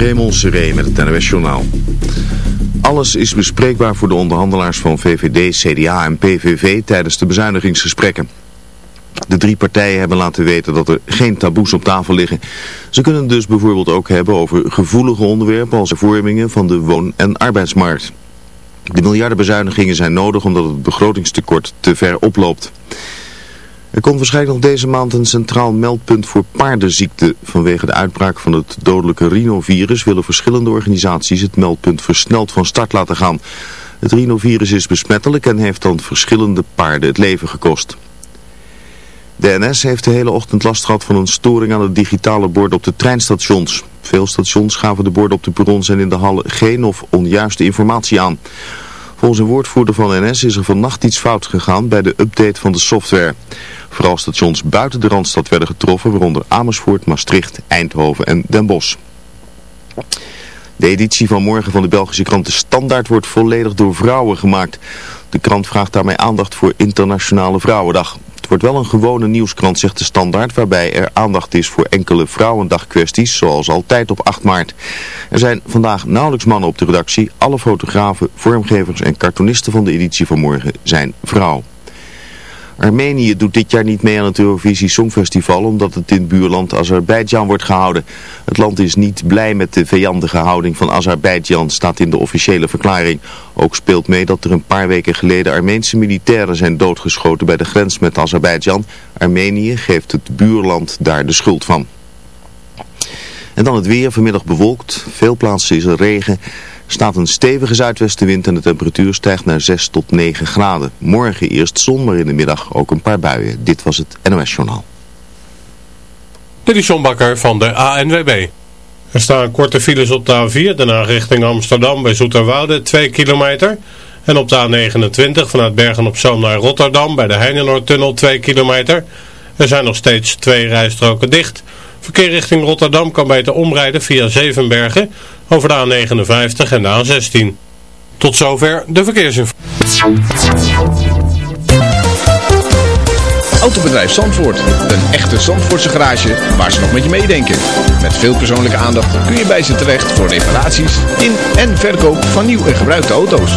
Raymond Seré met het NOS Journaal. Alles is bespreekbaar voor de onderhandelaars van VVD, CDA en PVV tijdens de bezuinigingsgesprekken. De drie partijen hebben laten weten dat er geen taboes op tafel liggen. Ze kunnen dus bijvoorbeeld ook hebben over gevoelige onderwerpen als hervormingen van de woon- en arbeidsmarkt. De miljardenbezuinigingen zijn nodig omdat het begrotingstekort te ver oploopt. Er komt waarschijnlijk nog deze maand een centraal meldpunt voor paardenziekte. Vanwege de uitbraak van het dodelijke rhinovirus willen verschillende organisaties het meldpunt versneld van start laten gaan. Het rhinovirus is besmettelijk en heeft dan verschillende paarden het leven gekost. De NS heeft de hele ochtend last gehad van een storing aan het digitale bord op de treinstations. Veel stations gaven de borden op de perrons en in de hallen geen of onjuiste informatie aan. Volgens een woordvoerder van NS is er vannacht iets fout gegaan bij de update van de software. Vooral stations buiten de Randstad werden getroffen, waaronder Amersfoort, Maastricht, Eindhoven en Den Bosch. De editie van morgen van de Belgische krant De Standaard wordt volledig door vrouwen gemaakt. De krant vraagt daarmee aandacht voor Internationale Vrouwendag. Wordt wel een gewone nieuwskrant, zegt De Standaard, waarbij er aandacht is voor enkele vrouwendagkwesties, zoals altijd op 8 maart. Er zijn vandaag nauwelijks mannen op de redactie. Alle fotografen, vormgevers en cartoonisten van de editie van morgen zijn vrouw. Armenië doet dit jaar niet mee aan het Eurovisie Songfestival omdat het in buurland Azerbeidzjan wordt gehouden. Het land is niet blij met de vijandige houding van Azerbeidzjan, staat in de officiële verklaring. Ook speelt mee dat er een paar weken geleden Armeense militairen zijn doodgeschoten bij de grens met Azerbeidzjan. Armenië geeft het buurland daar de schuld van. En dan het weer, vanmiddag bewolkt, veel plaatsen is er regen staat een stevige zuidwestenwind en de temperatuur stijgt naar 6 tot 9 graden. Morgen eerst zon, maar in de middag ook een paar buien. Dit was het NOS Journaal. Dit is John Bakker van de ANWB. Er staan korte files op de A4, daarna richting Amsterdam bij Zoeterwoude, 2 kilometer. En op de A29 vanuit Bergen op Zoom naar Rotterdam bij de Heinenoordtunnel 2 kilometer. Er zijn nog steeds twee rijstroken dicht... Verkeer richting Rotterdam kan beter omrijden via Zevenbergen over de A59 en de A16. Tot zover de verkeersinformatie. Autobedrijf Zandvoort. Een echte Zandvoortse garage waar ze nog met je meedenken. Met veel persoonlijke aandacht kun je bij ze terecht voor reparaties in en verkoop van nieuw en gebruikte auto's.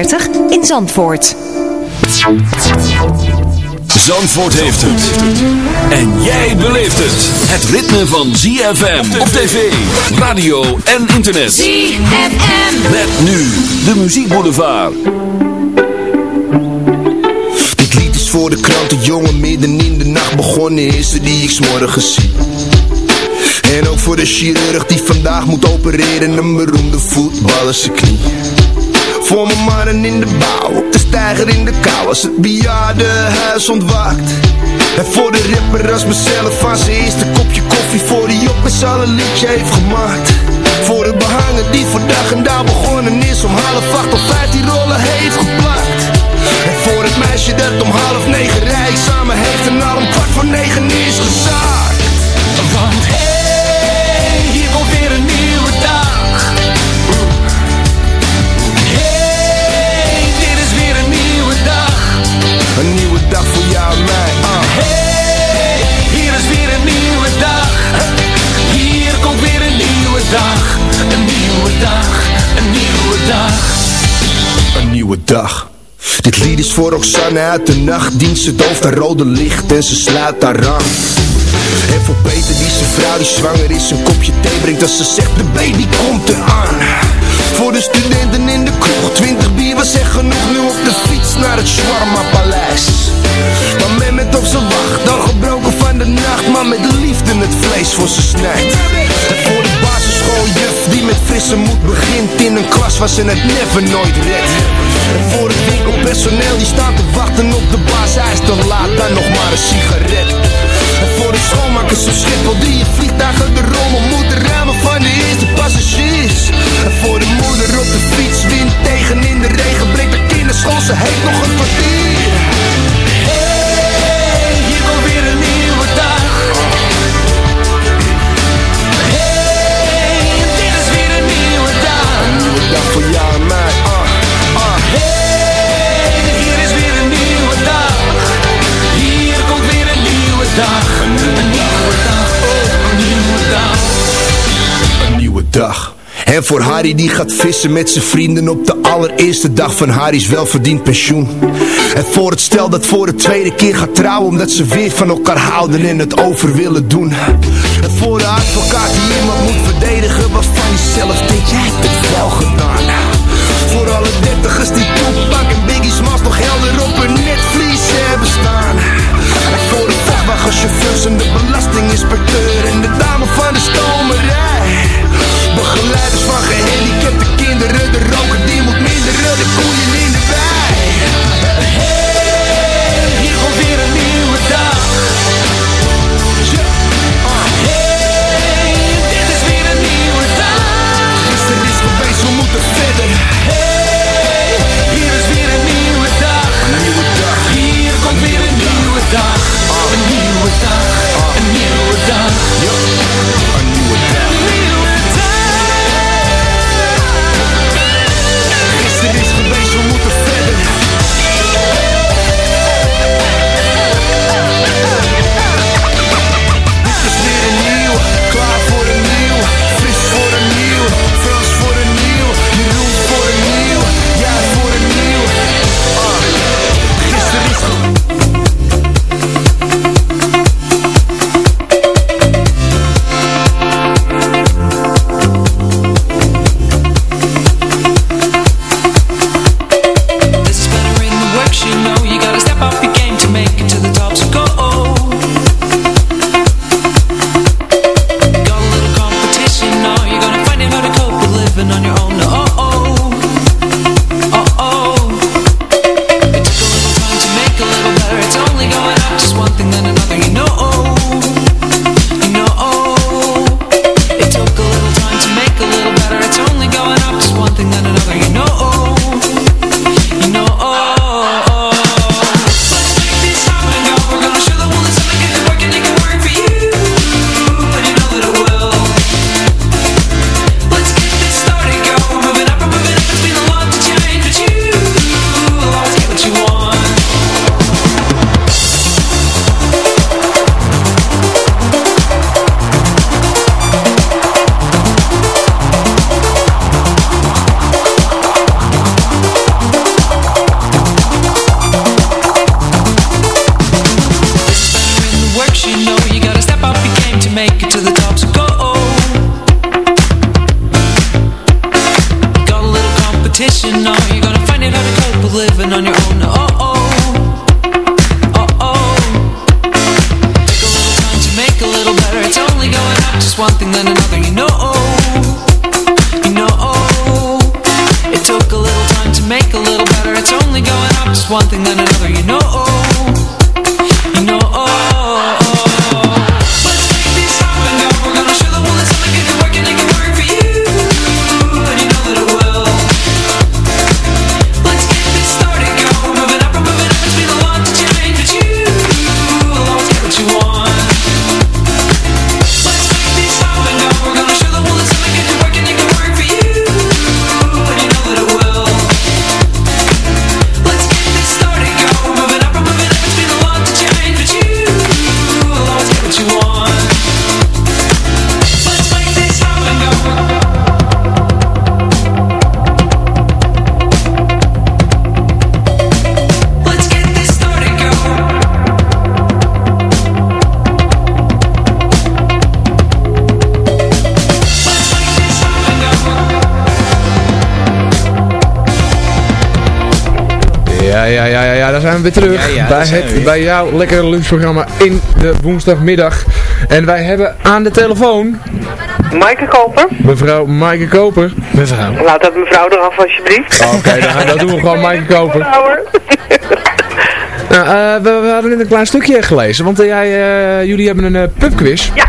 in Zandvoort. Zandvoort heeft het. En jij beleeft het. Het ritme van ZFM op tv, radio en internet. ZFM. Met nu de muziekboulevard. Dit lied is voor de krantenjongen midden in de nacht begonnen is, die ik s'morgens zie. En ook voor de chirurg die vandaag moet opereren, een beroemde voetballer zijn knie. Voor mijn mannen in de bouw, de steiger in de kou Als het bejaardenhuis ontwaakt. En voor de rapper als mezelf van zijn eerste kopje koffie Voor die op met een liedje heeft gemaakt. Voor de behangen die dag en dag begonnen is Om half acht of vijf die rollen heeft geplakt. En voor het meisje dat om half negen rij samen heeft En al om kwart voor negen is gezaakt. Want Een nieuwe dag voor jou en mij. Ah. Hey, hier is weer een nieuwe dag. Hier komt weer een nieuwe dag. Een nieuwe dag, een nieuwe dag. Een nieuwe dag. Dit lied is voor Roxanne uit de nachtdienst Ze dooft een rode licht en ze slaat haar aan En voor Peter die zijn vrouw die zwanger is Een kopje thee brengt als ze zegt de baby komt eraan. Voor de studenten in de kroeg, twintig bier was echt genoeg Nu op de fiets naar het Shawarma Paleis. Waar men met op zijn wacht, dan gebroken van de nacht Maar met liefde het vlees voor ze snijdt. En voor de basisschooljuf die met frisse moed begint In een klas waar ze het never nooit redt. En voor het winkelpersoneel die staat te wachten op de baas Hij is te laat, dan nog maar een sigaret. En voor de schoonmakers op Schiphol die je vliegtuigen de rommel moeten look En voor Harry die gaat vissen met zijn vrienden op de allereerste dag van Harry's welverdiend pensioen. En voor het stel dat voor de tweede keer gaat trouwen omdat ze weer van elkaar houden en het over willen doen. En voor de advocaat die iemand moet verdedigen waarvan hij zelf denkt, jij het wel gedaan. Voor alle dertigers die toepak en Biggie Smalls nog helder op hun netvlies hebben staan. En voor de vrachtwagenchauffeurs en de belastinginspecteur in de Geleiders van gehandicapte kinderen, de one thing then another, you know. You know. Ja, ja, ja, ja, daar zijn we weer terug Ja, ja, bij, het, weer. bij jouw lekkere lunchprogramma in de woensdagmiddag. En wij hebben aan de telefoon Maaike Koper. mevrouw Maaike Koper. Mevrouw. Laat dat mevrouw eraf alsjeblieft. Oké, dan, dan doen we gewoon Maaike Koper. Nou, eh, we, we hadden net een klein stukje gelezen, want eh, jij, eh, jullie hebben een pubquiz. Ja.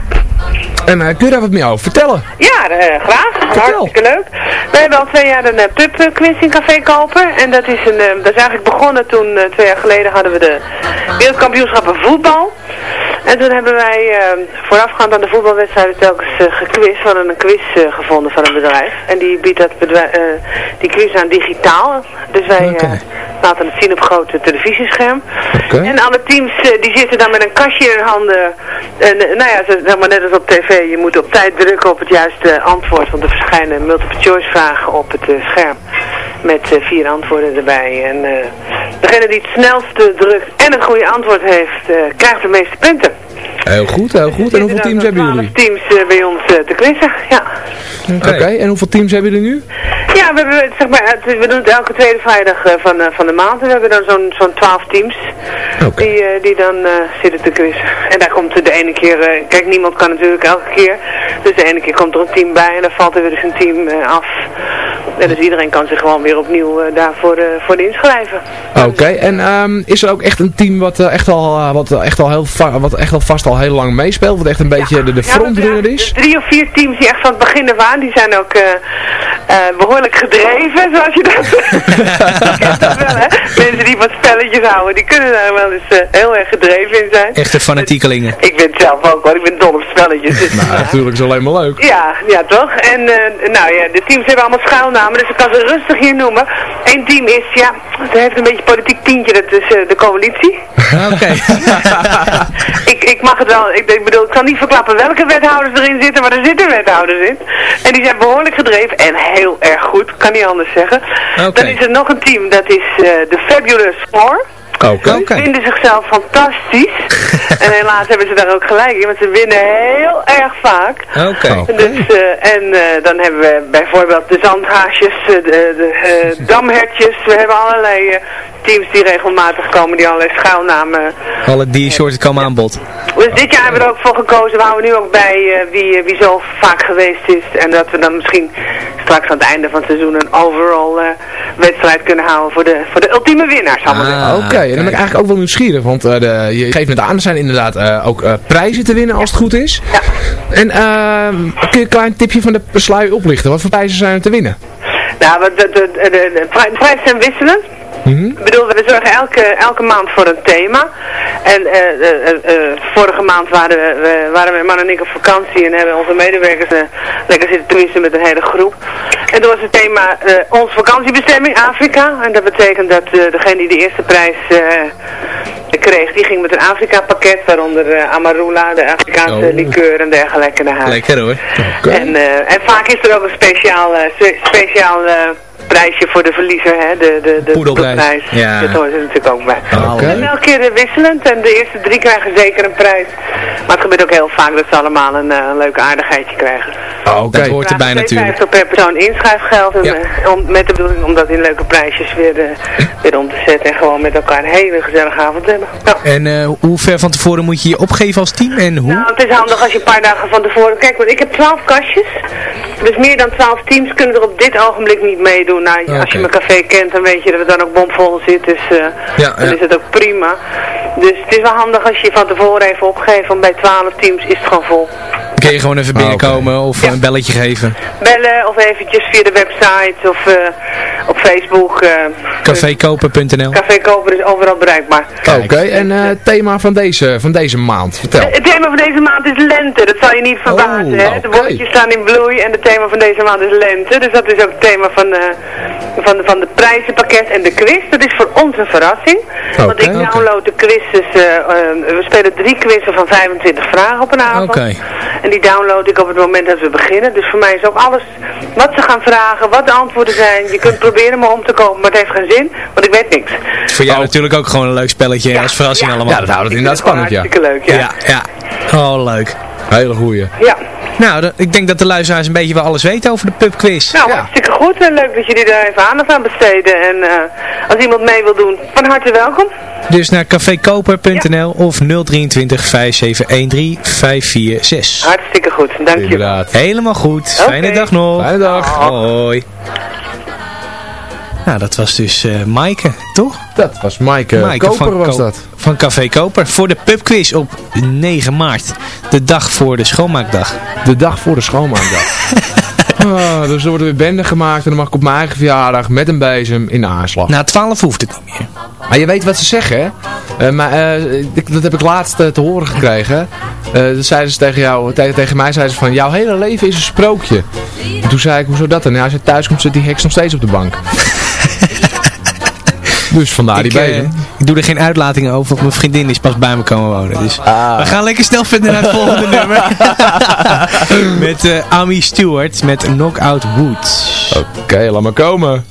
En eh, kun je daar wat meer over vertellen? Ja, eh, graag. Hartstikke leuk. We hebben al twee jaar een uh, pubquiz in Café Koper. En dat is, een, eh, dat is eigenlijk begonnen toen, eh, twee jaar geleden hadden we de wereldkampioenschappen voetbal. En toen hebben wij eh, voorafgaand aan de voetbalwedstrijden telkens uh, gequiz. We hadden een quiz uh, gevonden van een bedrijf. En die biedt dat bedrijf, uh, die quiz aan digitaal. Dus wij okay. laten het zien op grote televisiescherm. Okay. En alle teams die zitten dan met een kastje in handen. En, nou ja, zeg maar net als op tv. Je moet op tijd drukken op het juiste antwoord. Want er verschijnen multiple choice vragen op het scherm. Met vier antwoorden erbij. En degene die het snelste drukt en het goede antwoord heeft, krijgt de meeste punten. Heel goed, heel goed. En hoeveel teams hebben jullie? teams uh, bij ons uh, te quizzen, ja. Oké, okay. okay. en hoeveel teams hebben jullie nu? Ja, we, hebben, zeg maar, het, we doen het elke tweede vrijdag uh, van, van de maand. En we hebben dan zo'n zo'n 12 teams okay. die, die dan zitten te quizzen. En daar komt de ene keer, kijk niemand kan natuurlijk elke keer. Dus de ene keer komt er een team bij en dan valt er weer eens een team af. En dus iedereen kan zich gewoon weer opnieuw daarvoor voor inschrijven. Oké, okay. en um, is er ook echt een team wat, echt, al, wat, echt al heel wat echt al vast al heel lang meespeelt, wat echt een beetje ja. de, de frontrunner ja, is? Drie of vier teams die echt van het begin af aan, die zijn ook uh, uh, behoorlijk gedreven, zoals je dat dat wel, hè? Mensen die wat spelletjes houden, die kunnen daar wel eens uh, heel erg gedreven in zijn. Echte fanatiekelingen. Ik ben het zelf ook hoor, ik ben dol op spelletjes. Dus, nou, natuurlijk is alleen maar leuk. Ja, ja toch? En nou ja, de teams hebben allemaal schuilnamen, dus ik kan ze rustig hier noemen. Eén team is, ja, het heeft een beetje politiek tientje, dat is de coalitie. Oké. ik, ik mag het wel, ik, ik bedoel, ik kan niet verklappen welke wethouders erin zitten, maar er zitten wethouders in. En die zijn behoorlijk gedreven en heel erg goed, kan niet anders zeggen. Okay. Dan is er nog een team, dat is uh, de Fabulous Four. Oké. Ze vinden zichzelf fantastisch. en helaas hebben ze daar ook gelijk in, want ze winnen heel erg vaak. Oké. Okay. Dus, uh, en uh, dan hebben we bijvoorbeeld de zandhaasjes, uh, de, de damhertjes. We hebben allerlei teams die regelmatig komen, die allerlei schuilnamen... Alle diersoorten komen aan bod. Dus dit jaar hebben we er ook voor gekozen. We houden nu ook bij wie, wie zo vaak geweest is. En dat we dan misschien straks aan het einde van het seizoen een overall wedstrijd kunnen houden voor de, voor de ultieme winnaars. Ah, Oké, okay. en dan ben ik eigenlijk ook wel nieuwsgierig. Want uh, de, je geeft net aan, er zijn inderdaad uh, ook uh, prijzen te winnen als het goed is. Ja. En kun je een klein tipje van de sluier oplichten? Wat voor prijzen zijn er te winnen? Nou, de, de, de, de, de prijzen zijn wisselend. Mm -hmm. Ik bedoel, we zorgen elke, elke maand voor een thema. En uh, uh, uh, vorige maand waren we, waren mijn man en ik op vakantie en hebben onze medewerkers lekker zitten tenminste met een hele groep. En toen was het thema onze vakantiebestemming, Afrika. En dat betekent dat degene die de eerste prijs kreeg, die ging met een Afrika pakket, waaronder Amarula, de Afrikaanse oh. liqueur en dergelijke naar huis. Lekker hoor. Okay. En, en vaak is er ook een speciaal, speciaal prijsje voor de verliezer, hè, de, de, de poedelprijs. Ja. Dat hoort er natuurlijk ook bij. Okay. En elke keer wisselend en de eerste drie krijgen zeker een prijs. Maar het gebeurt ook heel vaak dat ze allemaal een, een leuk aardigheidje krijgen. Oh, okay. Dat hoort erbij natuurlijk. per persoon inschrijfgeld en, ja. om, met de bedoeling om dat in leuke prijsjes weer, uh, weer om te zetten en gewoon met elkaar een hele gezellige avond hebben. Ja. En uh, hoe ver van tevoren moet je je opgeven als team en hoe? Nou, het is handig als je een paar dagen van tevoren... Kijk, want ik heb twaalf kastjes. Dus meer dan twaalf teams kunnen er op dit ogenblik niet meedoen. Nou, okay. als je mijn café kent, dan weet je dat het dan ook bomvol zit. Dus uh, ja, dan ja. is het ook prima. Dus het is wel handig als je je van tevoren even opgeeft. Want bij twaalf teams is het gewoon vol. Kun je gewoon even binnenkomen oh, okay. of ja. een belletje geven? Bellen of eventjes via de website of uh, op Facebook. Uh, Cafékoper.nl Cafékoper is overal bereikbaar. Oké, okay. en het thema van deze, van deze maand, vertel. Het thema van deze maand is lente, dat zal je niet verbazen. Oh, hè? De woordjes staan in bloei en het thema van deze maand is lente. Dus dat is ook het thema van, van, de, van de prijzenpakket en de quiz. Dat is voor ons een verrassing. Okay, want ik download de quizzes, we spelen drie quizzen van 25 vragen op een avond. Okay. En die download ik op het moment dat we beginnen. Dus voor mij is ook alles wat ze gaan vragen, wat de antwoorden zijn. Je kunt proberen me om te komen, maar het heeft geen zin, want ik weet niks. Voor jou oh. natuurlijk ook gewoon een leuk spelletje ja, als verrassing ja, allemaal. Ja, dat houdt het inderdaad spannend, ja. Hartstikke leuk, ja. Ja, ja. Oh, leuk. Hele goeie. Ja. Nou, ik denk dat de luisteraars een beetje wel alles weten over de pubquiz. Nou, hartstikke goed. En leuk dat jullie daar even aandacht aan besteden. En eh, als iemand mee wil doen, van harte welkom. Dus naar cafekoper.nl of 023 5713 546. Hartstikke goed, dank je. Inderdaad. Helemaal goed. Fijne dag nog. Fijne dag. Hoi. Nou, dat was dus eh Maaike, toch? Dat was Maaike Koper van was Ko- dat. Van Café Koper. Voor de pubquiz op 9 maart. De dag voor de schoonmaakdag. De dag voor de schoonmaakdag. Ah, dus er wordt weer bende gemaakt en dan mag ik op mijn eigen verjaardag met een bezem in de aanslag. Na 12 hoeft het niet meer. Maar je weet wat ze zeggen, hè? Eh, maar, eh, dat heb ik laatst te horen gekregen. Dat zeiden ze tegen jou, te- tegen mij zeiden ze van, jouw hele leven is een sprookje. En toen zei ik, hoezo dat dan? Ja, als je thuis komt zit die heks nog steeds op de bank. Dus vandaar die eh, bezem. ik doe er geen uitlatingen over, want mijn vriendin is pas bij me komen wonen. Dus Ah. we gaan lekker snel verder naar het volgende nummer. met eh Amy Stewart met Knockout Woods. Oké, laat maar komen.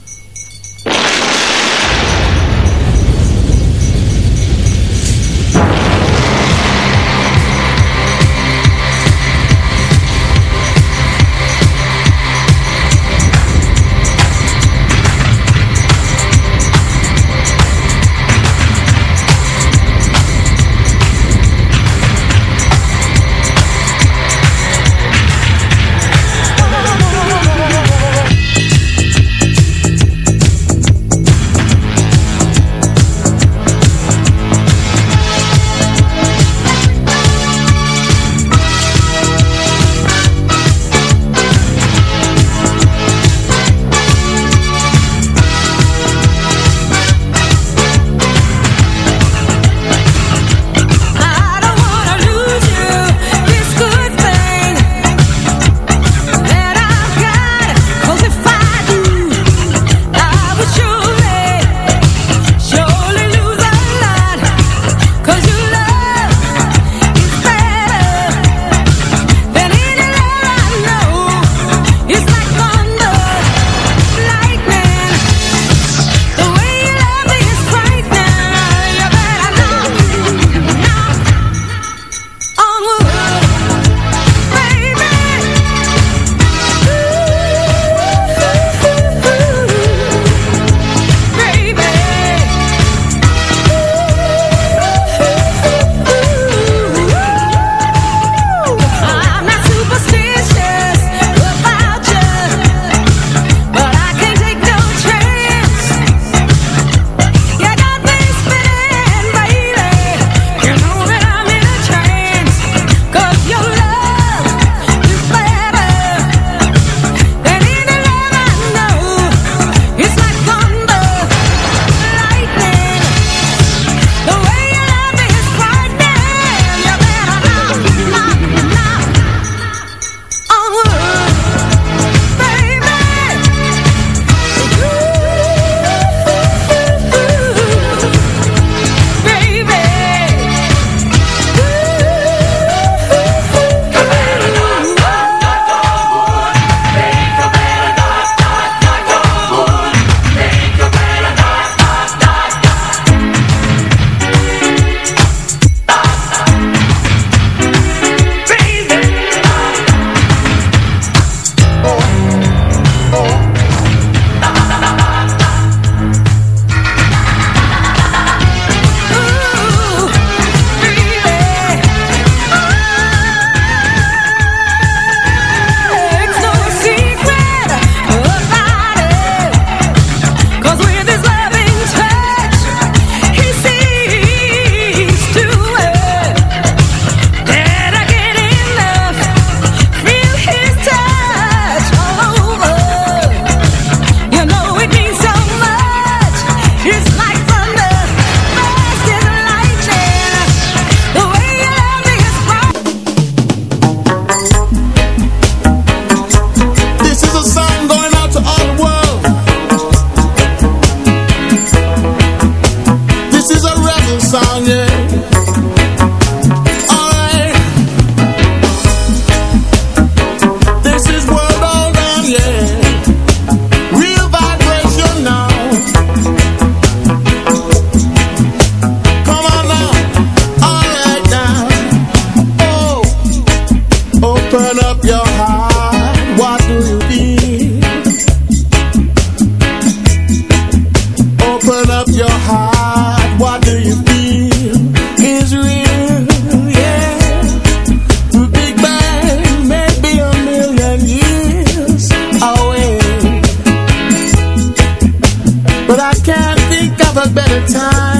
better time.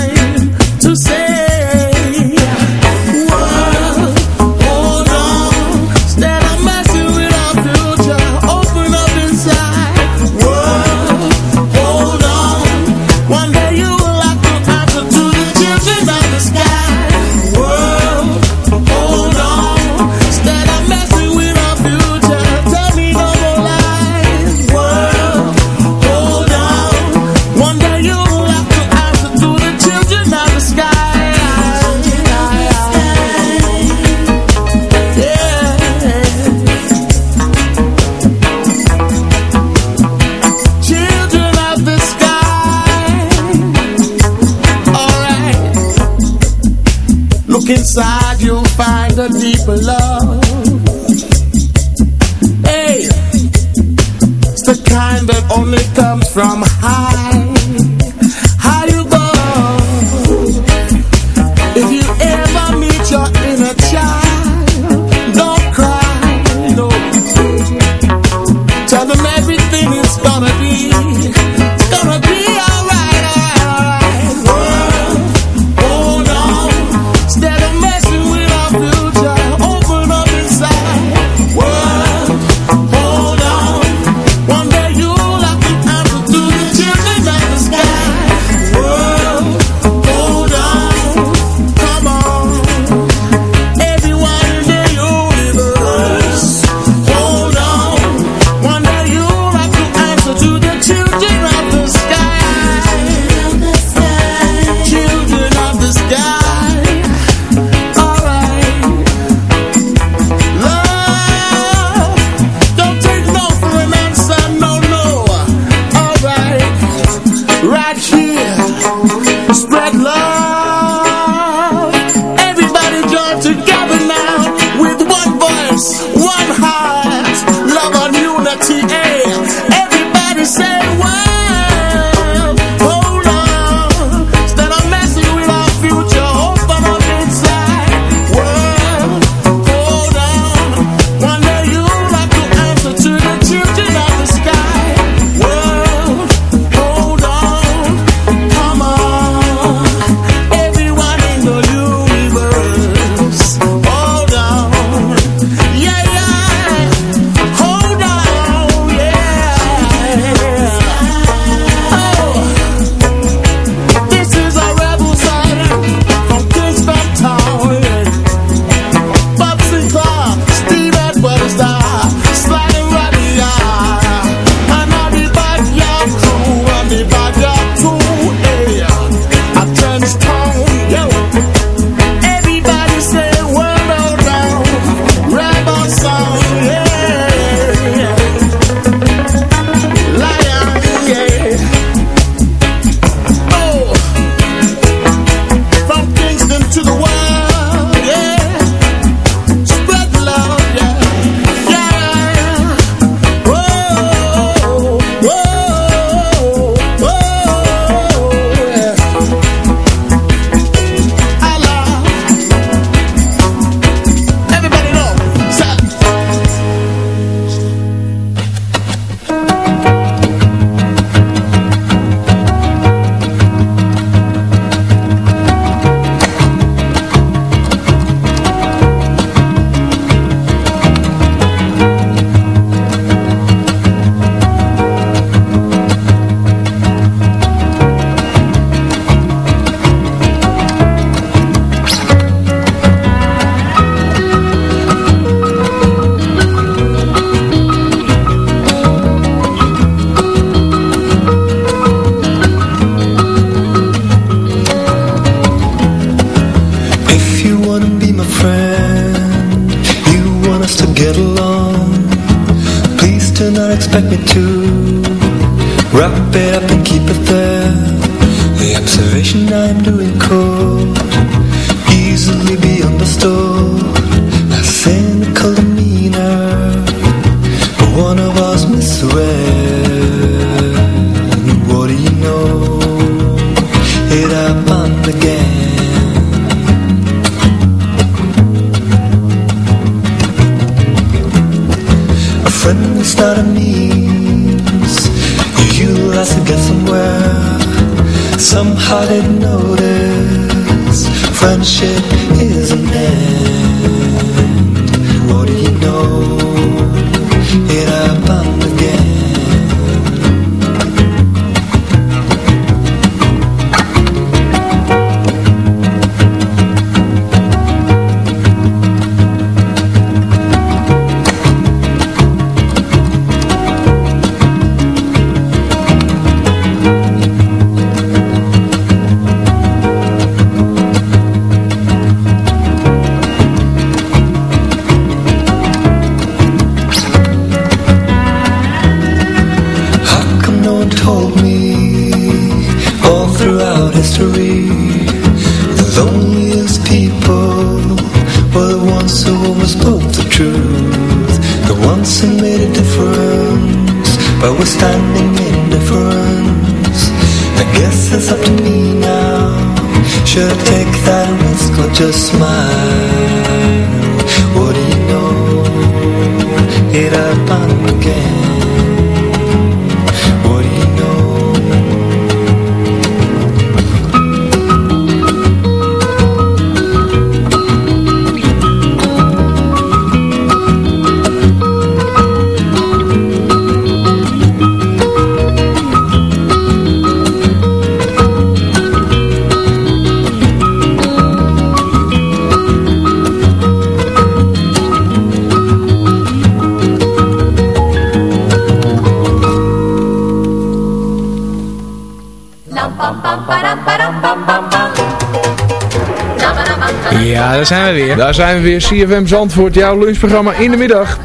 Daar zijn we weer. Daar zijn we weer. CFM Zandvoort, jouw lunchprogramma in de middag.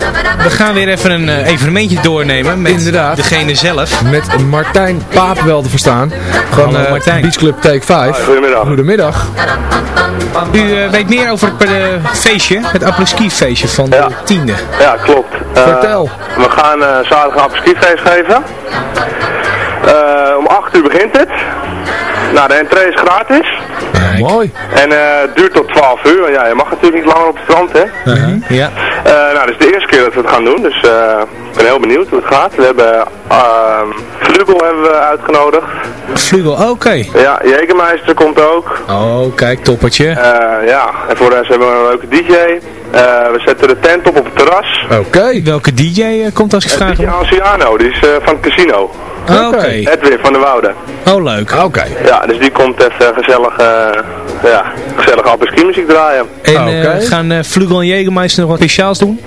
We gaan weer even een eh, evenementje doornemen met Inderdaad. degene zelf. Met Martijn Paap wel te verstaan. Van eh, Martijn. Beach Club Take 5. Goedemiddag. Goedemiddag. U eh, weet meer over het feestje, het apres-ski feestje van de tiende. Ja, klopt. Vertel. We gaan eh zaterdag een apres-ski-feest geven. Eh, om 8 uur begint het. Nou, de entree is gratis. Mooi. En eh, het duurt tot 12 uur. Want ja, je mag natuurlijk niet langer op het strand, hè. Ja. Eh, nou, dit is de eerste keer dat we het gaan doen. Dus eh, ik ben heel benieuwd hoe het gaat. We hebben uh, Vlugel hebben we uitgenodigd. Vlugel, oké. Ja, Jägermeister komt ook. Oh, kijk, toppertje. Eh, ja, en voor de rest hebben we een leuke DJ. Eh, we zetten de tent op op het terras. Oké. Welke DJ komt als ik vraag? DJ Anciano, die is eh, van het casino. Oké. Edwin van der Woude. Oh, leuk. Oké. Ja, dus die komt even gezellig, eh ja, gezellig muziek draaien. En Ah, eh, oké. gaan eh, Vlugel en Jägermeister nog wat speciaals doen?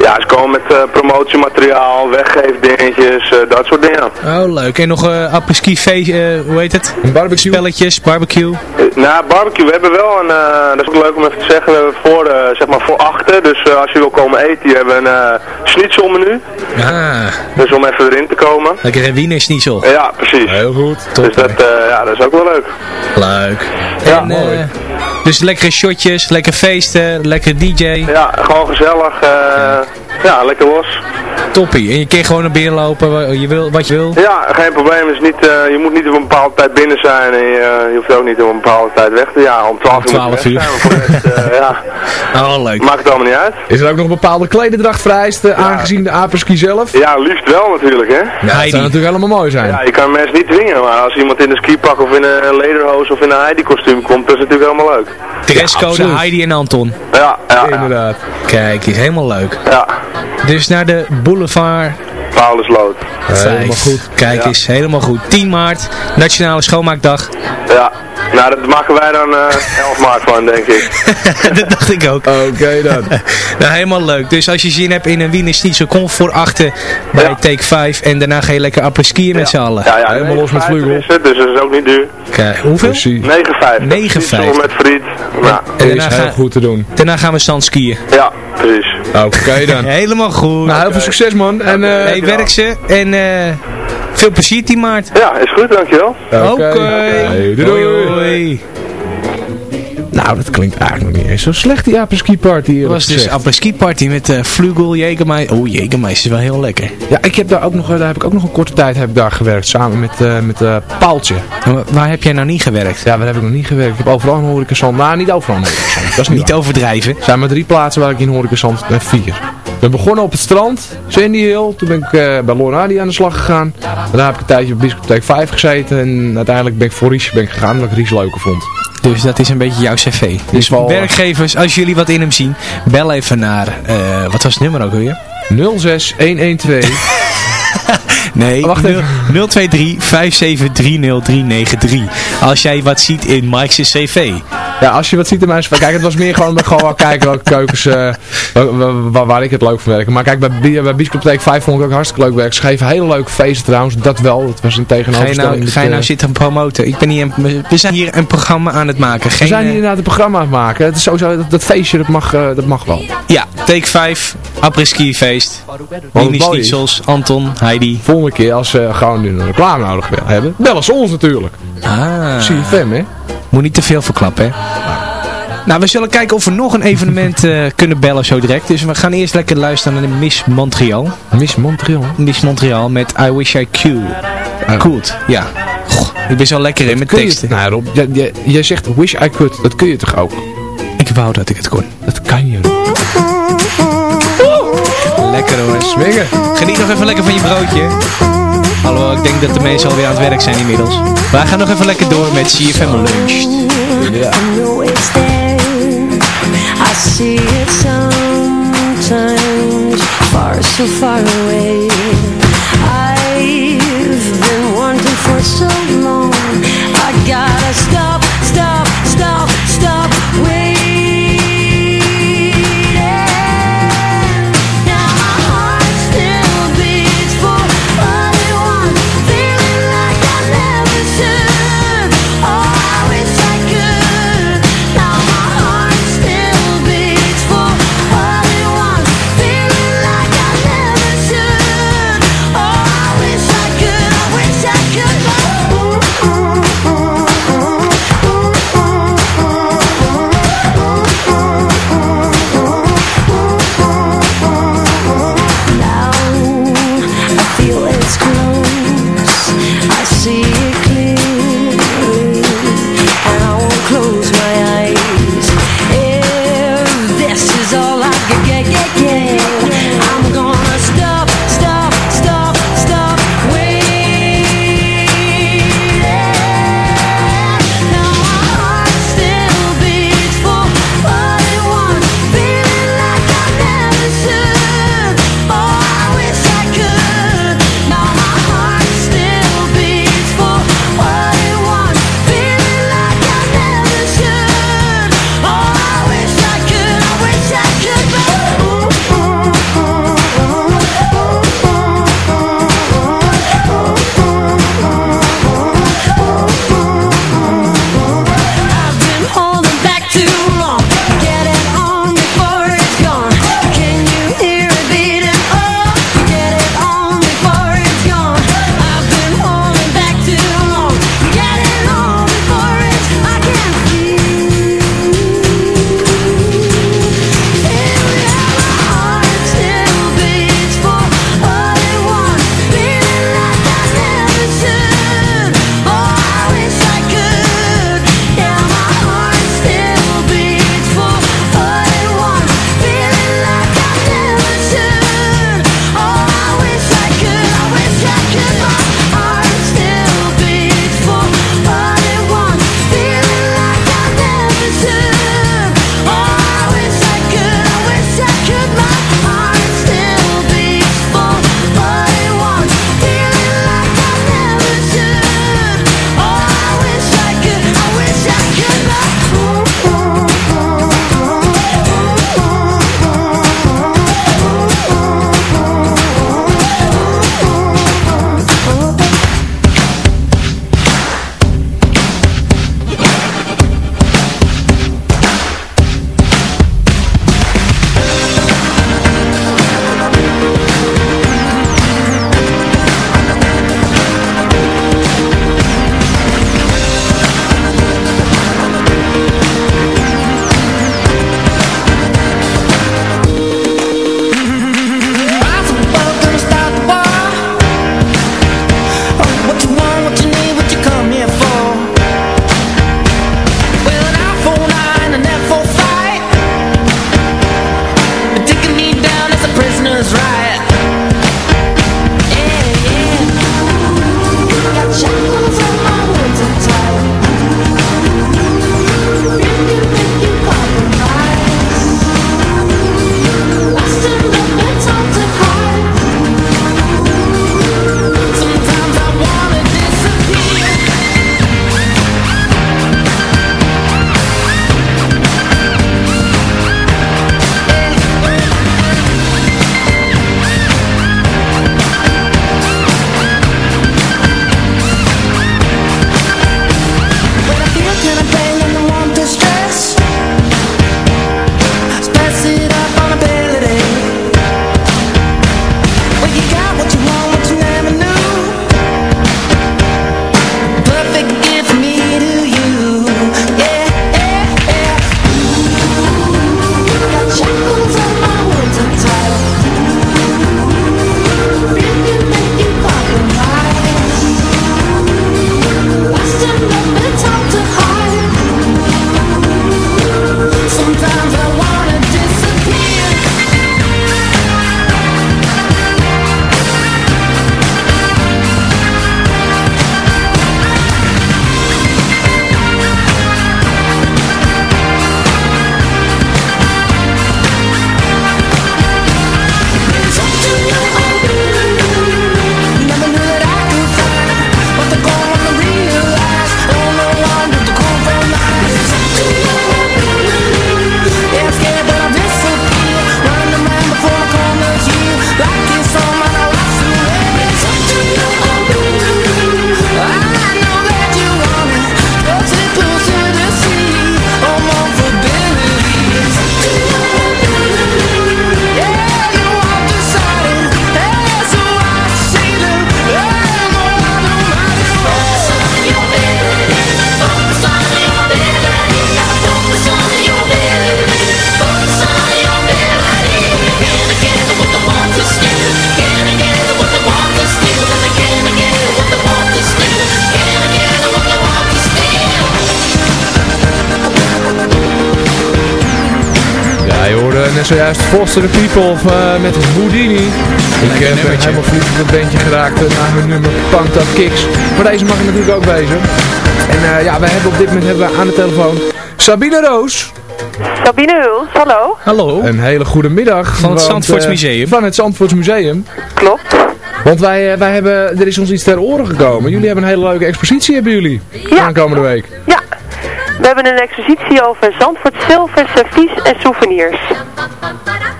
Ja, ze komen met eh, promotiemateriaal, weggeefdingetjes, eh, dat soort dingen. Oh, leuk. En nog eh apres-ski feest, eh, hoe heet het? Een barbecue. Spelletjes, barbecue. Eh, nou, barbecue, we hebben wel een, eh, dat is ook leuk om even te zeggen, we hebben voor, eh, zeg maar voor achter, dus eh, als je wil komen eten, hier hebben we een eh schnitzelmenu. Ah, Dus om even erin te komen. lekker een Ja, precies. Heel goed. Dus dat, eh, ja, dat is ook wel leuk. Leuk. Ja, En, eh, mooi. Dus lekkere shotjes, lekker feesten, lekker DJ. Ja, gewoon gezellig, eh, ja, lekker los. Toppie. En je kan gewoon naar binnen lopen, je wil, wat je wil. Ja, geen probleem. Is niet, eh, je moet niet op een bepaalde tijd binnen zijn en je, eh, je hoeft ook niet op een bepaalde tijd weg te Ja, om 12 uur. moet je 12 weg uur. zijn, voor eh, ja, Oh, leuk. maakt het allemaal niet uit. Is er ook nog een bepaalde klededracht vereist, aangezien de aperski zelf? Ja, liefst wel natuurlijk, hè. Ja, dat Heidi. zou natuurlijk helemaal mooi zijn. Ja, je kan mensen niet dwingen, maar als iemand in een skipak of in een lederhoos of in een Heidi-kostuum komt, dat is natuurlijk helemaal leuk. Dresscode absoluut. Heidi en Anton. Ja, ja, ja. Inderdaad. Kijk, is helemaal leuk. ja. Dus naar de boulevard. Paulusloot. Helemaal goed. Kijk Ja. eens, helemaal goed. 10 maart, Nationale Schoonmaakdag. Ja. Nou, dat maken wij dan eh 11 maart van, denk ik. dat dacht ik ook. Oké dan. Nou, helemaal leuk. Dus als je zin hebt in een Wiener Schnitzel, kom voor achter bij Ja. Take 5. En daarna ga je lekker apres-skiën met z'n allen. Ja, ja, Helemaal los met 9,50 vleugel. is het, dus dat is ook niet duur. Kijk, hoeveel? Precies. 9,50. 9,50. met friet. Nou, En Is daarna, heel ga, goed te doen. daarna gaan we zandskiën. ja, precies. Oké dan. Helemaal goed. Nou, heel veel succes man. En, eh hey, werk ze. En eh, veel plezier 10 maart. Ja, is goed, dankjewel. Oké. Oké, doei, Hoi, doei. hoi. Nou, dat klinkt eigenlijk nog niet eens zo slecht, die aperski party. Het eerlijk was dus apres-ski party met eh Vlugel, Jägermeister. Oh, Jägermeister is wel heel lekker. Ja, ik heb daar ook nog, daar heb ik ook nog een korte tijd heb ik daar gewerkt. Samen met, eh met eh Paaltje. En wa- Waar heb jij nou niet gewerkt? Ja, waar heb ik nog niet gewerkt? Ik heb overal in horecazand. Nou, niet overal in horecazand. Dat is niet, overdrijven. Er zijn maar drie plaatsen waar ik in horecazand ben. Vier. Ben begonnen op het strand, Sandy Hill. Toen ben ik eh, bij Loradi aan de slag gegaan. Daarna heb ik een tijdje op Biscoptheek 5 gezeten. En uiteindelijk ben ik voor Ries ben ik gegaan, omdat ik Ries leuker vond. Dus dat is een beetje jouw cv. Dus wel, werkgevers, als jullie wat in hem zien, bel even naar, eh, wat was het nummer ook weer? 06112. Nee, Oh, wacht even. 023 5730393. Als jij wat ziet in Mike's cv. Ja, als je wat ziet in mijn Kijk, het was meer gewoon gewoon wel kijken welke keukens eh, waar, waar, waar ik het leuk van werken. Maar kijk, bij, Bi- bij Biescoptheek 5 vond ik ook hartstikke leuk werk. Ze geven hele leuke feesten trouwens, dat wel. Het was een Ga je tegenoverstelling. nou, ga je nou eh, zitten promoten? Ik ben hier een, we zijn hier een programma aan het maken. we Geen, zijn hier inderdaad een programma aan het maken. Het is sowieso, dat, dat feestje, dat mag, eh, dat mag wel. Ja, take 5, apres-ski feest. Mini. Schnitzels, Anton, Heidi. Volgende keer als ze gewoon nu een reclame nodig hebben, bellen ze ons natuurlijk. Ah, CFM, hè? Moet niet te veel verklappen hè. Nou, we zullen kijken of we nog een evenement eh, kunnen bellen zo direct. Dus we gaan eerst lekker luisteren naar de Miss Montreal. Miss Montreal? Miss Montreal met I Wish I Could. Ah. Could, ja. Goh, ik ben zo lekker in met je- teksten. Nou Rob, jij, jij- jij zegt wish I could. Dat kun je toch ook? Ik wou dat ik het kon. Dat kan je. Lekker hoor. Swingen. Geniet nog even lekker van je broodje. Alhoewel, ik denk dat de mensen alweer aan het werk zijn inmiddels. Wij gaan nog even lekker door met CFM Lunch. Ja. I see it sometimes, far so far away. I've been wanting for so long. I gotta stop, zojuist Foster the People eh, met Houdini. Ik eh, ben helemaal verliefd op het bandje geraakt eh, naar hun nummer Up Kicks. Maar deze mag ik natuurlijk ook wezen. En eh, ja, wij hebben op dit moment hebben we aan de telefoon Sabine Roos. Sabine Huls, hallo. Hallo. Een hele goede middag. Van het Zandvoorts Museum. Van het Zandvoorts Museum. Klopt. Want wij, wij hebben, er is ons iets ter oren gekomen. Jullie hebben een hele leuke expositie, hebben jullie? Ja. Aankomende week. Ja. We hebben een expositie over Zandvoort zilver, servies en souvenirs.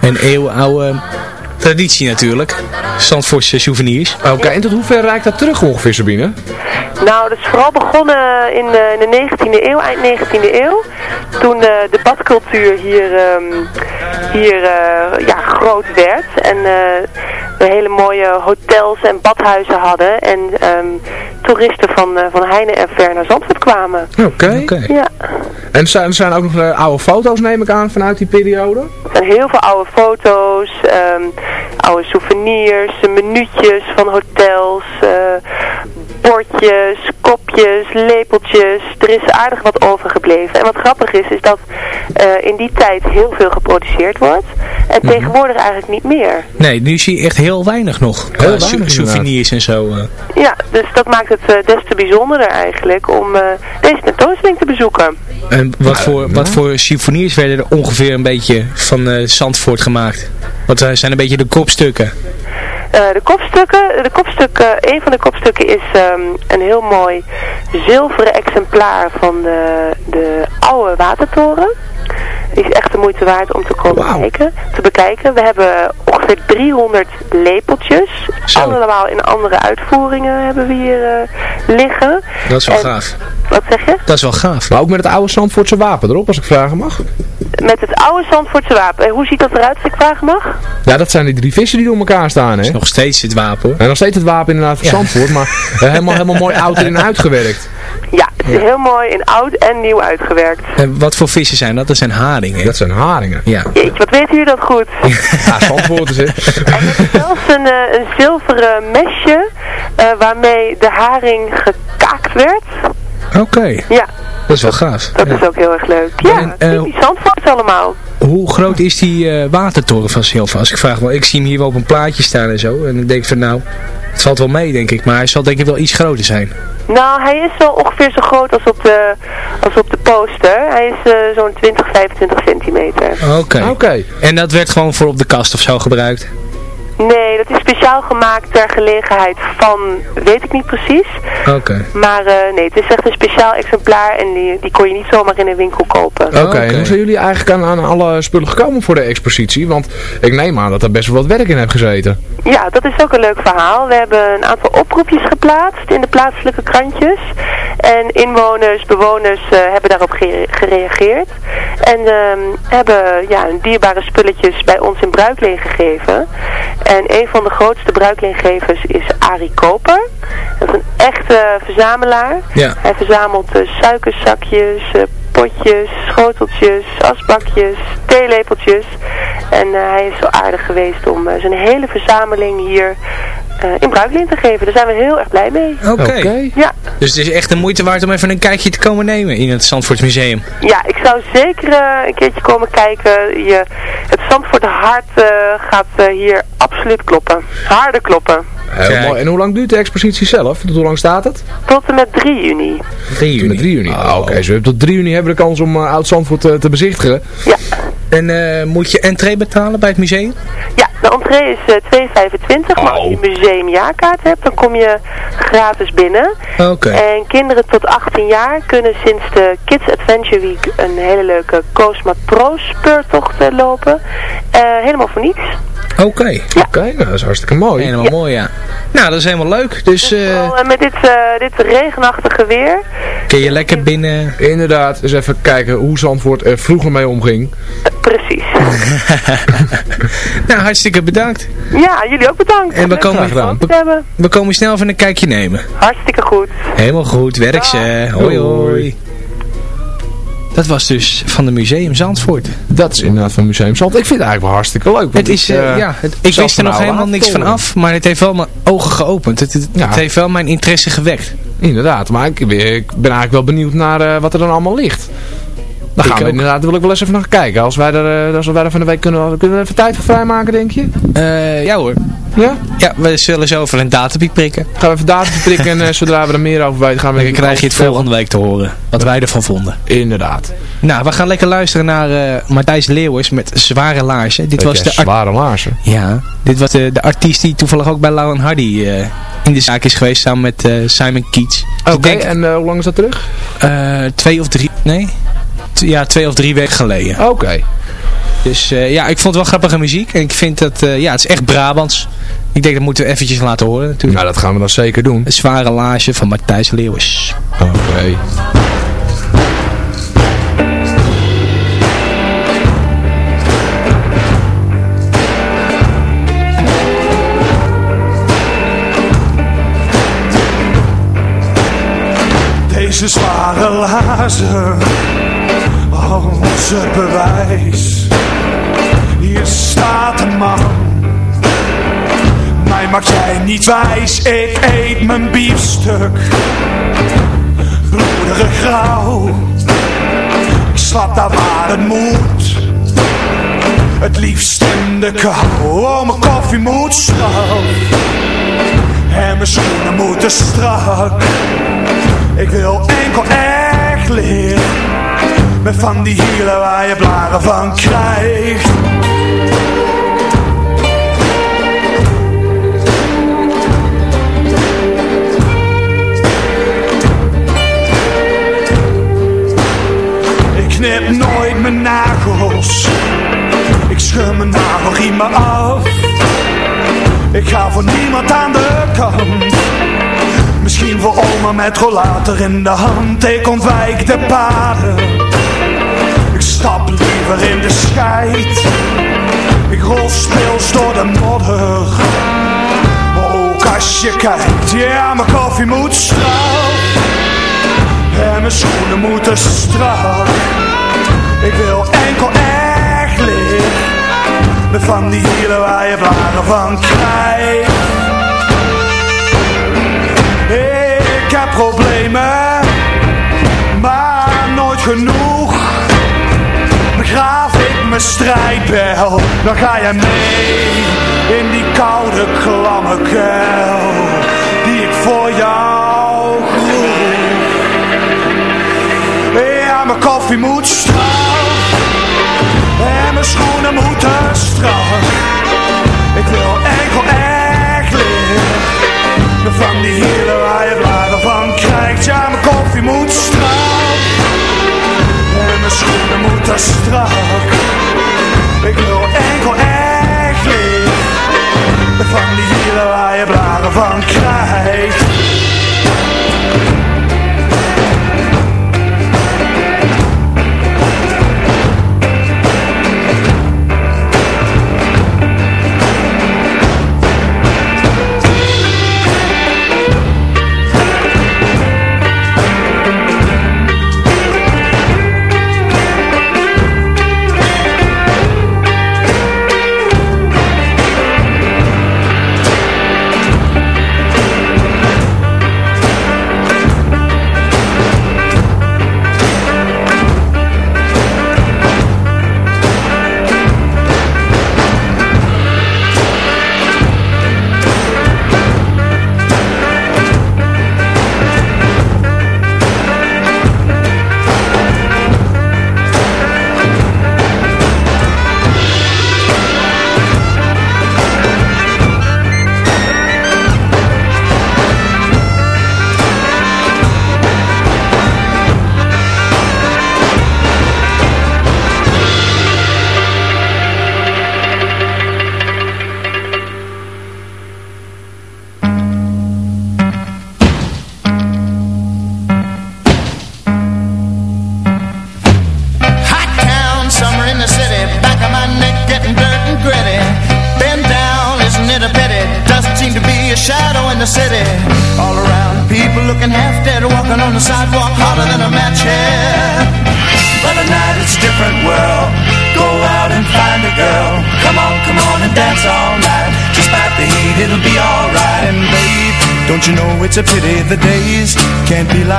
Een eeuwenoude traditie natuurlijk. Zandvoortse souvenirs. Oké, en tot hoever reikt dat terug ongeveer, Sabine? Nou, dat is vooral begonnen in de, in de 19e eeuw, eind 19e eeuw. Toen eh, de badcultuur hier, ehm, hier eh, ja, groot werd. En eh, hele mooie hotels en badhuizen hadden. En ehm, toeristen van, eh, van Heine en ver naar Zandvoort kwamen. Oké. Ja. En er zijn, er zijn ook nog eh, oude foto's, neem ik aan, vanuit die periode? Er zijn heel veel oude foto's, ehm, oude souvenirs, minuutjes van hotels, eh, bordjes, kopjes, lepeltjes. Er is aardig wat overgebleven. En wat grappig is, is dat eh, in die tijd heel veel geproduceerd wordt. En Mhm. tegenwoordig eigenlijk niet meer. Nee, nu zie je echt heel weinig nog. Weinig sou- inderdaad. souvenirs en zo. eh. Ja, dus dat maakt het eh, des te bijzonderder eigenlijk om eh, deze tentoonstelling te bezoeken. En wat, voor, wat voor souvenirs werden er ongeveer een beetje van eh, Zandvoort gemaakt? Wat eh, zijn een beetje de kopstukken? Eh, de kopstukken, de kopstukken, een van de kopstukken is ehm, een heel mooi zilveren exemplaar van de, de oude watertoren. Die is echt de moeite waard om te komen kijken, te bekijken. We hebben ongeveer 300 lepeltjes. Allemaal in andere uitvoeringen hebben we hier eh, liggen. Dat is wel En- gaaf. Wat zeg je? Dat is wel gaaf. Maar ook met het oude Zandvoortse wapen erop, als ik vragen mag. Met het oude Zandvoortse wapen. En hoe ziet dat eruit als ik vragen mag? Ja, dat zijn die drie vissen die door elkaar staan, hè? Nog steeds het wapen. En nog steeds het wapen inderdaad van Zandvoort, maar eh, helemaal, helemaal mooi oud erin uitgewerkt. Het is heel mooi in oud en nieuw uitgewerkt. En wat voor vissen zijn dat? Dat zijn haringen. Dat zijn haringen. Ja. Jeetje, wat weten jullie dat goed? Ja, Zandvoort is het. Zelfs een, eh, een zilveren mesje eh, waarmee de haring gekaakt werd. Oké, Ja, dat is wel gaaf. dat is ook heel erg leuk. Ja, En, eh, typisch Zandvoort allemaal. Hoe groot is die eh, watertoren van Silva? Als ik vraag, wel, ik zie hem hier wel op een plaatje staan en zo. En ik denk van nou, het valt wel mee denk ik. Maar hij zal denk ik wel iets groter zijn. Nou, hij is wel ongeveer zo groot als op de, als op de poster. Hij is eh, zo'n 20, 25 centimeter. Oké. Oké. En dat werd gewoon voor op de kast of zo gebruikt? Nee, dat is speciaal gemaakt ter gelegenheid van, weet ik niet precies. Oké. Maar eh, nee, het is echt een speciaal exemplaar en die, die kon je niet zomaar in een winkel kopen. Oké, en hoe zijn jullie eigenlijk aan, aan alle spullen gekomen voor de expositie? Want ik neem aan dat er best wel wat werk in heeft gezeten. Ja, dat is ook een leuk verhaal. We hebben een aantal oproepjes geplaatst in de plaatselijke krantjes. En inwoners, bewoners eh, hebben daarop gere- gereageerd. En ehm, hebben ja, dierbare spulletjes bij ons in bruikleen gegeven. En een van de grootste bruikleengevers is Arie Koper. Dat is een echte verzamelaar. Ja. Hij verzamelt eh, suikerzakjes, eh, potjes, schoteltjes, asbakjes, theelepeltjes. En eh, hij is zo aardig geweest om zijn hele verzameling hier eh, in bruikleen te geven. Daar zijn we heel erg blij mee. Oké. Ja. Dus het is echt de moeite waard om even een kijkje te komen nemen in het Zandvoort Museum. Ja, ik zou zeker eh, een keertje komen kijken. Je, het Zandvoort hart eh, gaat eh, hier absoluut kloppen. Harder kloppen. Heel mooi. En hoe lang duurt de expositie zelf? Tot hoe lang staat het? Tot en met 3 juni. 3 Tot met 3 juni. Ah, Oké, dus we hebben tot 3 juni hebben we de kans om eh, oud Zandvoort eh, te bezichtigen. Ja. En eh, moet je entree betalen bij het museum? Ja, de entree is eh 2,25. Maar als je een museumjaarkaart hebt, dan kom je gratis binnen. Oké. En kinderen tot 18 jaar kunnen sinds de Kids Adventure Week een hele leuke Koos Pro speurtocht eh, lopen. Eh, helemaal voor niets. Oké. Oké, nou dat is hartstikke mooi. Helemaal mooi, ja. Nou, dat is helemaal leuk. Dus eh, eh, met dit, eh, dit regenachtige weer. kun je lekker binnen... Inderdaad, eens even kijken hoe Zandvoort er vroeger mee omging. Precies. nou, hartstikke bedankt. Ja, jullie ook bedankt. En we komen, we, hebben. we komen snel even een kijkje nemen. Hartstikke goed. Helemaal goed, werk ze. Hoi hoi. Dat was dus van de Museum Zandvoort. Dat is inderdaad van Museum Zand. Ik vind het eigenlijk wel hartstikke leuk. Het is, ik, eh, eh, ja, het- ik wist er nog helemaal niks van af, maar het heeft wel mijn ogen geopend. Het, het, Ja. het heeft wel mijn interesse gewekt. Inderdaad, maar ik, ik ben eigenlijk wel benieuwd naar eh, wat er dan allemaal ligt. Dan gaan Ik we ook. inderdaad, daar wil ik wel eens even naar kijken. Als wij er, eh, als wij er van de week kunnen, kunnen we even tijd voor vrijmaken, denk je? Eh, ja hoor. Ja? Ja, we zullen zo over een datapiek prikken. Gaan we even data prikken en eh, zodra we er meer over weten gaan we... Dan krijg je het volgende week te horen. Wat wij ervan vonden. Inderdaad. Nou, we gaan lekker luisteren naar eh Matthijs Leeuwers met Zware Laarzen. Dit was de zware laarzen. Ja, dit was de, de artiest die toevallig ook bij Lauren Hardy in de zaak is geweest samen met Simon Keats. Dus Oké, denk en hoe lang is dat terug? twee of drie, nee? Ja, twee of drie weken geleden. Oké. Dus eh, ja, ik vond het wel grappige muziek. En ik vind dat, eh, ja, het is echt Brabants. Ik denk dat moeten we eventjes laten horen natuurlijk. Nou, dat gaan we dan zeker doen. Een zware laasje van Matthijs Leeuwers. Oké. Deze zware lazen het bewijs. Hier staat een man. Mij maak jij niet wijs, ik eet mijn biefstuk. Bloederig grauw. Ik slap daar waar het moet. Het liefst in de kou. Oh, mijn koffie moet strak. En mijn schoenen moeten strak. Ik wil enkel echt leren Met van die hielen waar je blaren van krijgt. Ik knip nooit mijn nagels. Ik scheur mijn nagelriemen af. Ik ga voor niemand aan de kant. Misschien voor oma met rollator in de hand. Ik ontwijk de paden stap liever in de scheid. Ik rol speels door de modder. Ook als je kijkt Ja, mijn koffie moet strak En mijn schoenen moeten strak Ik wil enkel echt licht Met van die hielen waar je blaren van krijgt. Ik heb problemen, maar nooit genoeg. Begraaf ik mijn strijdbel, dan ga jij mee in die koude klamme kuil die ik voor jou groef. Ja, mijn koffie moet strak en mijn schoenen moeten strak. Ik wil enkel echt leren van die hielen strak. Ik wil enkel echt leren van die hielen waar je blaren van krijgt.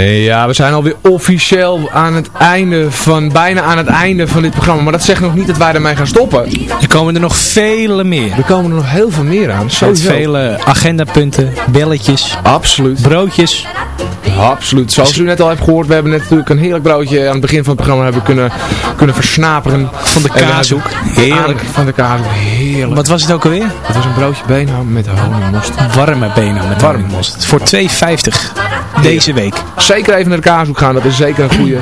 Ja, we zijn alweer officieel aan het einde van, bijna aan het einde van dit programma. Maar dat zegt nog niet dat wij ermee gaan stoppen. Er komen er nog vele meer. Er komen er nog heel veel meer aan. Met Sowieso. vele agendapunten, belletjes, Absoluut. broodjes. Absoluut. Zoals u net al hebt gehoord, we hebben net natuurlijk een heerlijk broodje aan het begin van het programma hebben kunnen, kunnen versnaperen. Van de kaashoek. Heerlijk. Van de kaashoek. Heerlijk. Wat was het ook alweer? Het was een broodje beenham met honingmosterd. Warme benen met warmmost. Voor 2,50 deze week. Zeker even naar de kaashoek gaan, dat is zeker een goeie.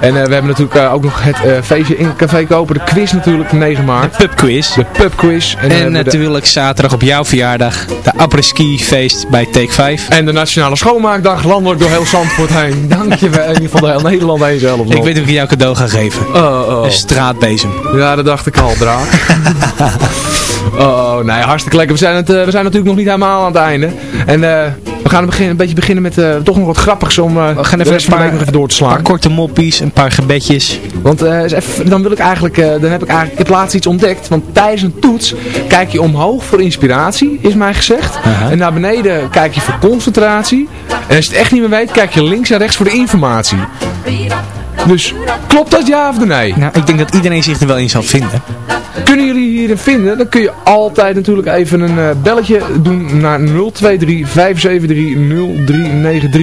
En eh, we hebben natuurlijk eh, ook nog het eh, feestje in Café Kopen, de quiz natuurlijk, 9 maart. Pubquiz. De pubquiz. En, En de- natuurlijk zaterdag op jouw verjaardag de après-ski feest bij Take 5. En de Nationale Schoonmaakdag landelijk door heel Zandvoort heen. Dank je wel. In ieder geval de heel Nederland heen zelf. Ik weet hoe ik jou cadeau ga geven. Oh, oh. Een straatbezem. Ja, dat dacht ik al, draak. oh, nee, hartstikke lekker. We zijn, het, we zijn natuurlijk nog niet helemaal aan het einde. En eh, gaan beginnen, een beetje beginnen met eh, toch nog wat grappigs om eh We gaan even een de paar, nog even door te een paar slaan. korte moppies, een paar gebedjes. Want eh, even, dan wil ik eigenlijk, eh, dan heb ik eigenlijk, ik heb laatst iets ontdekt. Want tijdens een toets kijk je omhoog voor inspiratie, is mij gezegd. En naar beneden kijk je voor concentratie. En als je het echt niet meer weet, kijk je links en rechts voor de informatie. Dus, klopt dat ja of nee? Nou, ik denk dat iedereen zich er wel in zal vinden. Kunnen jullie hierin vinden? Dan kun je altijd natuurlijk even een eh, belletje doen naar 023 573 0393.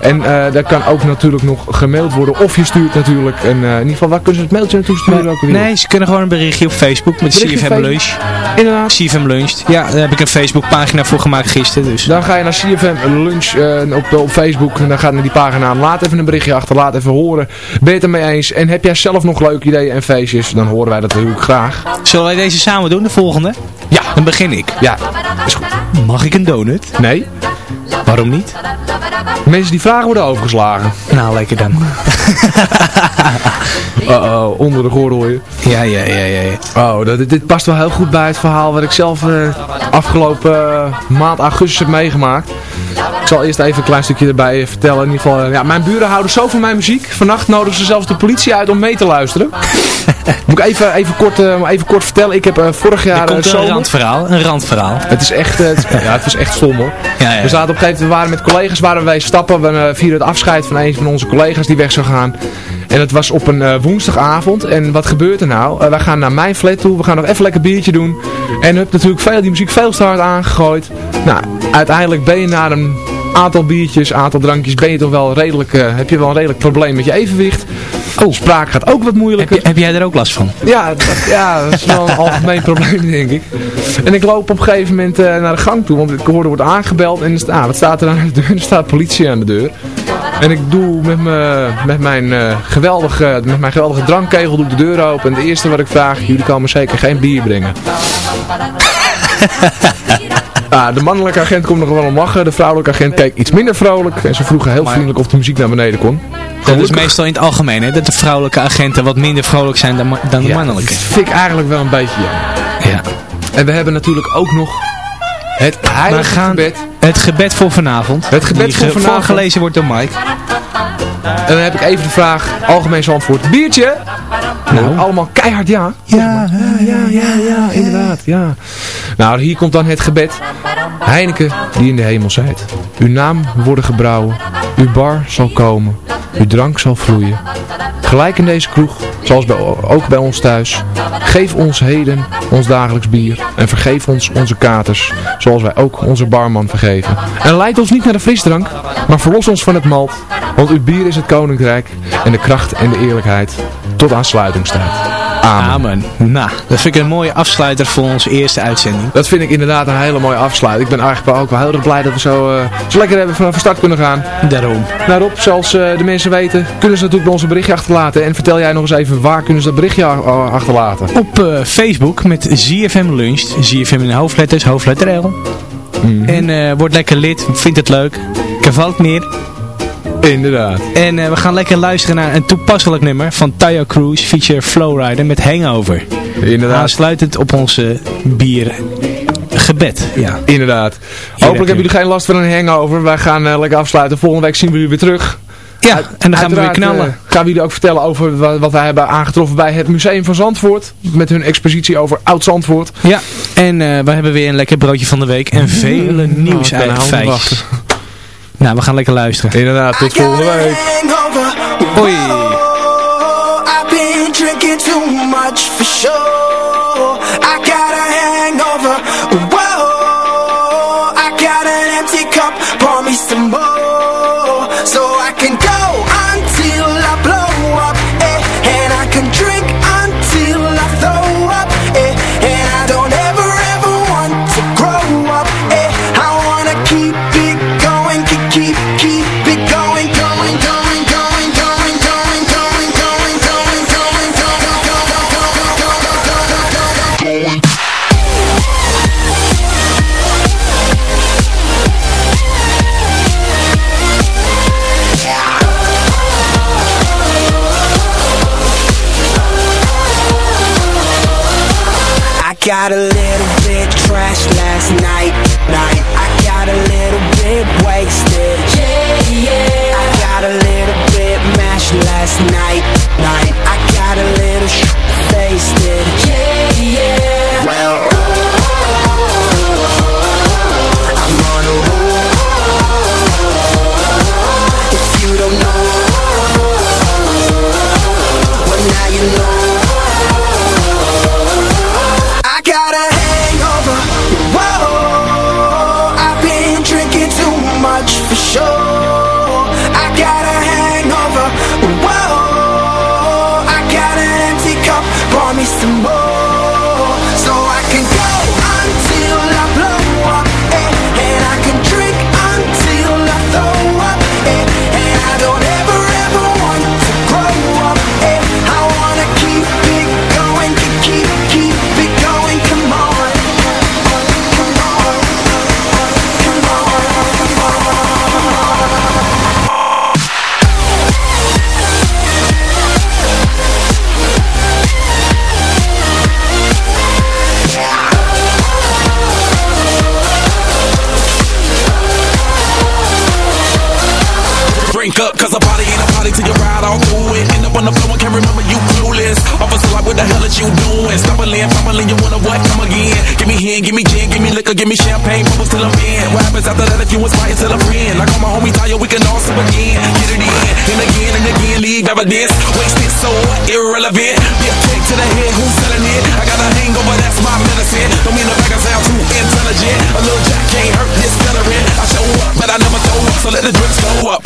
En eh daar kan ook natuurlijk nog gemaild worden. Of je stuurt natuurlijk een, eh, in ieder geval waar kunnen ze het mailtje naartoe sturen? Nee, ze kunnen gewoon een berichtje op Facebook met CFM Lunch. Inderdaad. CFM Lunch. Ja, daar heb ik een Facebook pagina voor gemaakt gisteren. Dus. Dan ga je naar CFM Lunch op, op Facebook en dan ga je naar die pagina. Laat even een berichtje achter, laat even horen. Ben je het ermee eens? En heb jij zelf nog leuke ideeën en feestjes? Dan horen wij dat natuurlijk graag. Zullen wij deze samen doen, de volgende? Ja. Dan begin ik. Ja, is goed. Mag ik een donut? Nee? Waarom niet? Mensen die vragen worden overgeslagen. Nou, lekker dan. Uh-oh, onder de gordel je. Ja, ja, ja, ja. Oh, dat, dit past wel heel goed bij het verhaal wat ik zelf eh, afgelopen eh, maand augustus heb meegemaakt. Ik zal eerst even een klein stukje erbij vertellen. In ieder geval, eh, ja, mijn buren houden zo van mijn muziek. Vannacht nodigen ze zelfs de politie uit om mee te luisteren. Moet ik even, even, kort, even kort vertellen. Ik heb vorig jaar Er een randverhaal. Een randverhaal. Het is echt, het, ja, het was echt stom hoor. Ja, ja. We zaten op een gegeven moment, we waren met collega's, waren wij stappen. We eh, vierden het afscheid van een van onze collega's die weg zou gaan. En het was op een eh, woensdagavond. En wat gebeurt er nou? Eh, wij gaan naar mijn flat toe. We gaan nog even lekker biertje doen. En heb natuurlijk veel, die muziek veel te hard aangegooid. Nou, uiteindelijk ben je na een aantal biertjes, aantal drankjes, ben je toch wel redelijk, eh, heb je wel een redelijk probleem met je evenwicht. Oh, spraak gaat ook wat moeilijker. Heb, jij er ook last van? Ja, dat, ja, dat is wel een algemeen probleem, denk ik. En ik loop op een gegeven moment eh, naar de gang toe, want ik hoorde wordt aangebeld en ah, wat staat er aan de deur? Er staat politie aan de deur. En ik doe met, me, met, mijn, eh, geweldige, met mijn geweldige drankkegel doe ik de deur open. En het eerste wat ik vraag, jullie komen zeker geen bier brengen. Ah, de mannelijke agent komt nog wel om lachen. De vrouwelijke agent keek iets minder vrolijk. En ze vroegen heel vriendelijk of de muziek naar beneden kon. Dat is meestal in het algemeen, hè? Dat de vrouwelijke agenten wat minder vrolijk zijn dan, dan de Ja, mannelijke. dat vind ik eigenlijk wel een beetje jammer. Ja. En we hebben natuurlijk ook nog het heilige gaan gebed. het gebed voor vanavond. Het gebed die voor vanavond. voorgelezen wordt door Mike. En dan heb ik even de vraag, algemeen antwoord. Biertje? Nou, allemaal keihard ja. Ja, ja, ja, ja, inderdaad, ja. Nou, hier komt dan het gebed. Heineken, die in de hemel zijt. Uw naam worden gebrouwen. Uw bar zal komen. Uw drank zal vloeien. Gelijk in deze kroeg, zoals bij, ook bij ons thuis. Geef ons heden ons dagelijks bier. En vergeef ons onze katers, zoals wij ook onze barman vergeven. En leid ons niet naar de frisdrank, maar verlos ons van het malt. Want uw bier is het koninkrijk en de kracht en de eerlijkheid tot aan sluitingstijd. Amen. Amen. Nou, dat vind ik een mooie afsluiter voor onze eerste uitzending. Dat vind ik inderdaad een hele mooie afsluiting. Ik ben eigenlijk ook wel heel erg blij dat we zo, eh, zo lekker hebben vanaf start kunnen gaan. Daarom. Nou Rob, zoals eh, de mensen weten, kunnen ze natuurlijk bij ons een berichtje achterlaten. En vertel jij nog eens even, waar kunnen ze dat berichtje achterlaten? Op eh, Facebook met ZFM Lunch. ZFM in de hoofdletters, hoofdletter L. Mhm. En word lekker lid, vind het leuk. Kavalt meer. Inderdaad. En eh, we gaan lekker luisteren naar een toepasselijk nummer van Tayo Cruz feature Flowrider met Hangover. Inderdaad. Aansluitend op onze bier gebed. Ja. Inderdaad. Hopelijk heb hebben jullie geen last van een hangover. Wij gaan eh, lekker afsluiten. Volgende week zien we jullie weer terug. Ja, en dan gaan we weer knallen. eh, gaan we jullie ook vertellen over wat, wat wij hebben aangetroffen bij het Museum van Zandvoort. Met hun expositie over Oud-Zandvoort. Ja, en we hebben weer een lekker broodje van de week en vele nieuws ik kan feitjes. wachten. Nou, we gaan lekker luisteren. Inderdaad, tot volgende week. Hoi.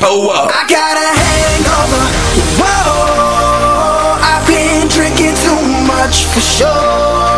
blow up. I got a hangover. Whoa, I've been drinking too much for sure.